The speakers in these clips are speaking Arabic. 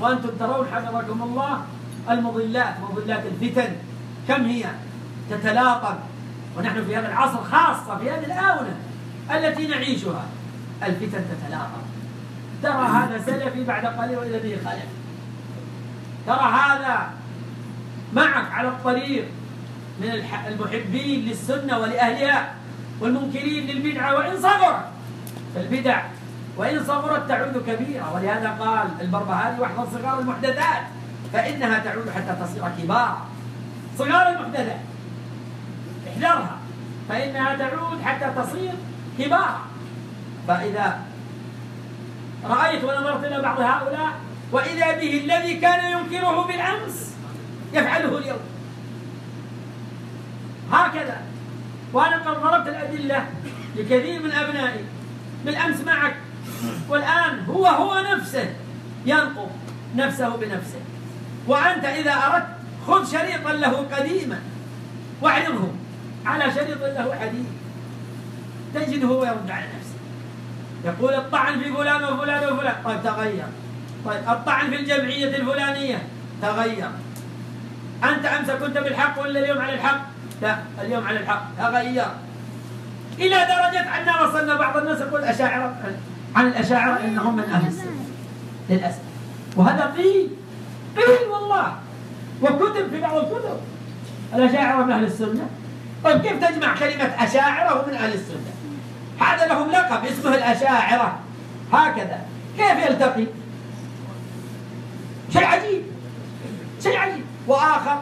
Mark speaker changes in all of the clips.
Speaker 1: وأنتم ترون حفظكم الله المضلات مضلات الفتن. كم هي؟ تتلاطم. ونحن في هذا العصر خاصة في هذه الآونة التي نعيشها. الفتن تتلاطم. ترى هذا سلفي بعد قليل وإذا به خلف. ترى هذا معك على الطريق من المحبين للسنة ولأهلها والمنكرين للبدعة وإن صغرت فالبدع وإن صغرت تعود كبيرة. ولهذا قال البربهاري وأحفظ صغار المحدثات فإنها تعود حتى تصير كبارا صغار المحدثات إحذرها. فإنها تعود حتى تصير كبارا فإذا رأيت ونظرت إلى بعض هؤلاء وإذا به الذي كان ينكره بالأمس يفعله اليوم. هكذا. وأنا قد ضربت الأدلة لكثير من أبنائي. بالأمس معك. والآن هو هو نفسه ينقض نفسه بنفسه. وأنت إذا أردت خذ شريطا له قديما. واعرضه على شريط له حديث. تجده هو يرد على نفسه. يقول الطعن في فلان وفلان وفلان. طيب تغير. طيب الطعن في الجمعية الفلانية. تغير. أنت أمس كنت بالحق ولا اليوم على الحق؟ لا اليوم على الحق. تغير. إلى درجة أننا وصلنا بعض الناس يقول الأشاعرة عن الأشاعرة إنهم من أهل السنة للأسف. وهذا قيل قيل والله. وكتب في بعض الكتب الأشاعرة من أهل السنة. طيب كيف تجمع كلمة أشاعرة ومن أهل السنة؟ هذا لهم لقب اسمه الأشاعرة. هكذا. كيف يلتقي؟ شيء عجيب. شيء عجيب. وآخر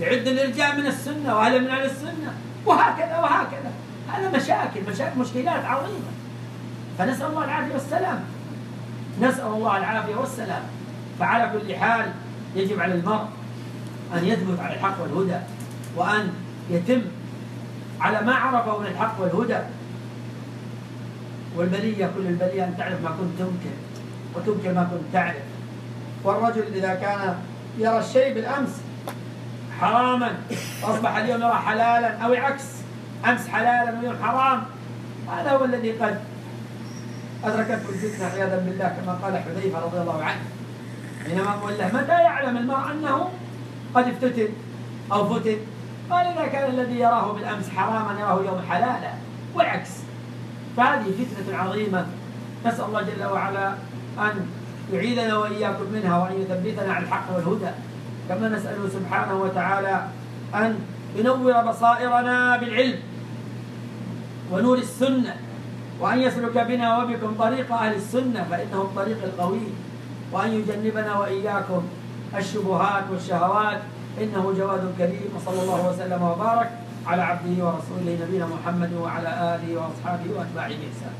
Speaker 1: يعد الإرجاء من السنة وهذا من أهل السنة. وهكذا وهكذا. هذا مشاكل مشاكل مشكلات عظيمة. فنسأل الله العافية والسلام. نسأل الله العافية والسلام. فعلى كل حال يجب على المرء أن يثبت على الحق والهدى وأن يتم على ما عرفه من الحق والهدى. والبلية كل البلية أن تعرف ما كنت تنكر وتنكر ما كنت تعرف. والرجل إذا كان يرى الشيء بالأمس حراما أصبح اليوم يرى حلالا أو العكس أمس حلالا واليوم حرام هذا هو الذي قد أدركته الفتنة عياذا بالله كما قال حذيفة رضي الله عنه. حينما قال له متى يعلم المرء أنه قد افتتن أو فتن؟ قال إذا كان الذي يراه بالأمس حراما يراه اليوم حلالا. والعكس. فهذه فتنة عظيمة. نسأل الله جل وعلا أن يعيذنا وإياكم منها وأن يثبتنا على الحق والهدى. كما نسأله سبحانه وتعالى أن ينور بصائرنا بالعلم ونور السنة. وأن يسلك بنا وبكم طريق أهل السنة فإنه الطريق القوي. وأن يجنبنا وإياكم الشبهات والشهوات إنه جواد كريم. وصلى الله وسلم وبارك على عبده ورسوله نبينا محمد وعلى آله وأصحابه وأتباعه. بإحسان